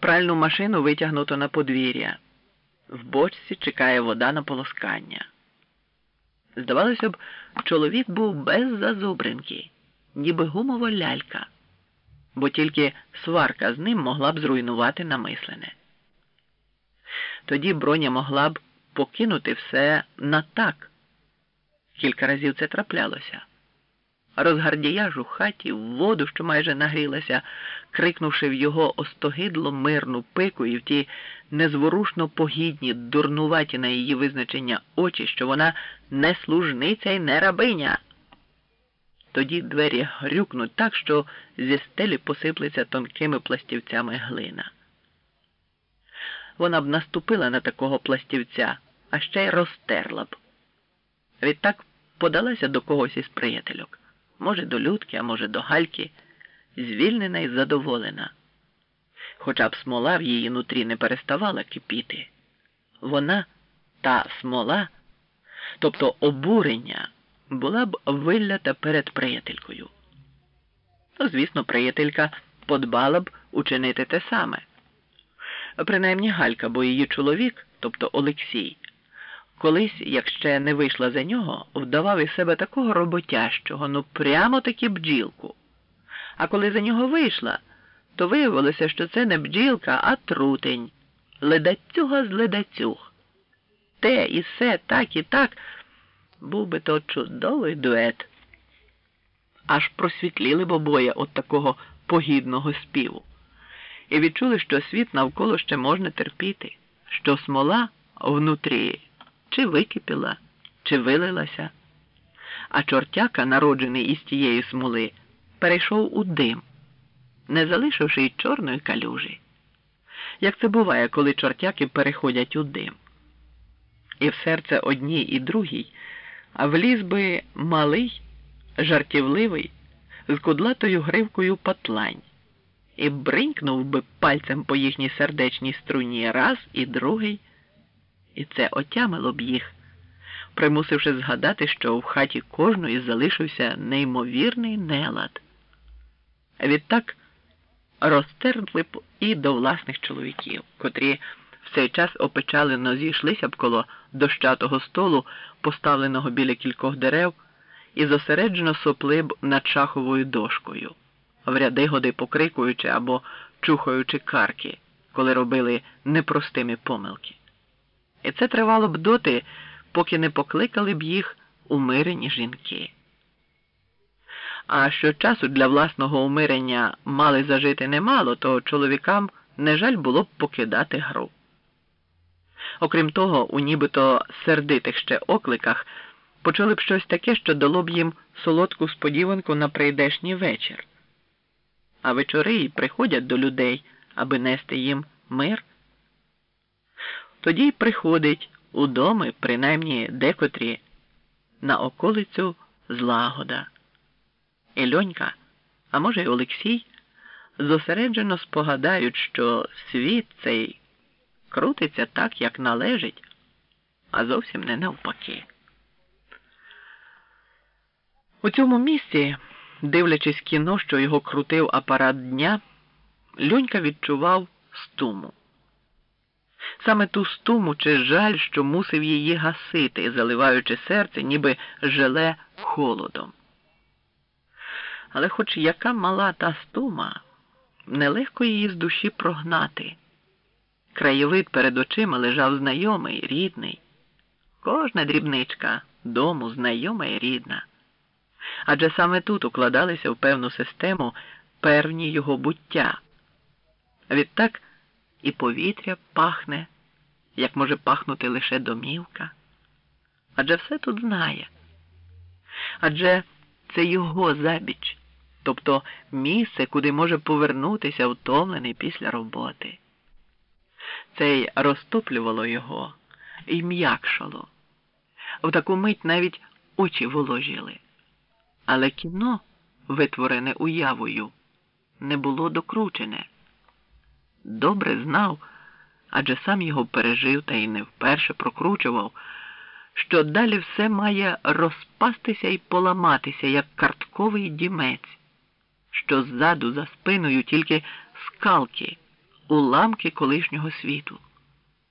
Пральну машину витягнуто на подвір'я. В бочці чекає вода на полоскання. Здавалося б, чоловік був без зазубринки, ніби гумова лялька, бо тільки сварка з ним могла б зруйнувати намислене. Тоді броня могла б покинути все на так. Кілька разів це траплялося. Розгардіяж у хаті, в воду, що майже нагрілася, крикнувши в його остогидло мирну пику і в ті незворушно погідні, дурнуваті на її визначення очі, що вона не служниця й не рабиня. Тоді двері грюкнуть так, що зі стелі посиплеться тонкими пластівцями глина. Вона б наступила на такого пластівця, а ще й розтерла б. Відтак подалася до когось із приятельок може, до Людки, а може, до Гальки, звільнена і задоволена. Хоча б смола в її нутрі не переставала кипіти. Вона, та смола, тобто обурення, була б виллята перед приятелькою. Ну, звісно, приятелька подбала б учинити те саме. Принаймні Галька, бо її чоловік, тобто Олексій, Колись, як ще не вийшла за нього, вдавав із себе такого роботящого, ну прямо таки бджілку. А коли за нього вийшла, то виявилося, що це не бджілка, а трутень. Ледацюга з ледацюг. Те і все, так і так, був би то чудовий дует. Аж просвітліли б обоє от такого погідного співу. І відчули, що світ навколо ще можна терпіти, що смола внутрі чи википіла, чи вилилася. А чортяка, народжений із тієї смоли, перейшов у дим, не залишивши й чорної калюжі. Як це буває, коли чортяки переходять у дим. І в серце одній і другій, а вліз би малий, жартівливий, з кудлатою гривкою патлань, і бринькнув би пальцем по їхній сердечній струні раз і другий і це отямило б їх, примусивши згадати, що в хаті кожної залишився неймовірний нелад. Відтак розтерли б і до власних чоловіків, котрі в цей час опечалено зійшлися б коло дощатого столу, поставленого біля кількох дерев, і зосереджено сопли б над шаховою дошкою, в ряди годи покрикуючи або чухаючи карки, коли робили непростими помилки. І це тривало б доти, поки не покликали б їх умирені жінки. А що часу для власного умирення мали зажити немало, то чоловікам не жаль було б покидати гру. Окрім того, у нібито сердитих ще окликах почули б щось таке, що дало б їм солодку сподіванку на прийдешній вечір. А вечори й приходять до людей, аби нести їм мир. Тоді й приходить у доми, принаймні декотрі, на околицю злагода. І Льонька, а може й Олексій, зосереджено спогадають, що світ цей крутиться так, як належить, а зовсім не навпаки. У цьому місці, дивлячись кіно, що його крутив апарат дня, Льонька відчував стуму. Саме ту стуму чи жаль, що мусив її гасити, заливаючи серце, ніби желе холодом. Але хоч яка мала та стума, нелегко її з душі прогнати. Краєвид перед очима лежав знайомий, рідний. Кожна дрібничка дому знайома і рідна. Адже саме тут укладалися в певну систему певні його буття. Відтак і повітря пахне, як може пахнути лише домівка. Адже все тут знає. Адже це його забіч, тобто місце, куди може повернутися втомлений після роботи. Це й розтоплювало його і м'якшало. В таку мить навіть очі воложили. Але кіно, витворене уявою, не було докручене добре знав, адже сам його пережив та й не вперше прокручував, що далі все має розпастися і поламатися, як картковий дімець, що ззаду за спиною тільки скалки, уламки колишнього світу.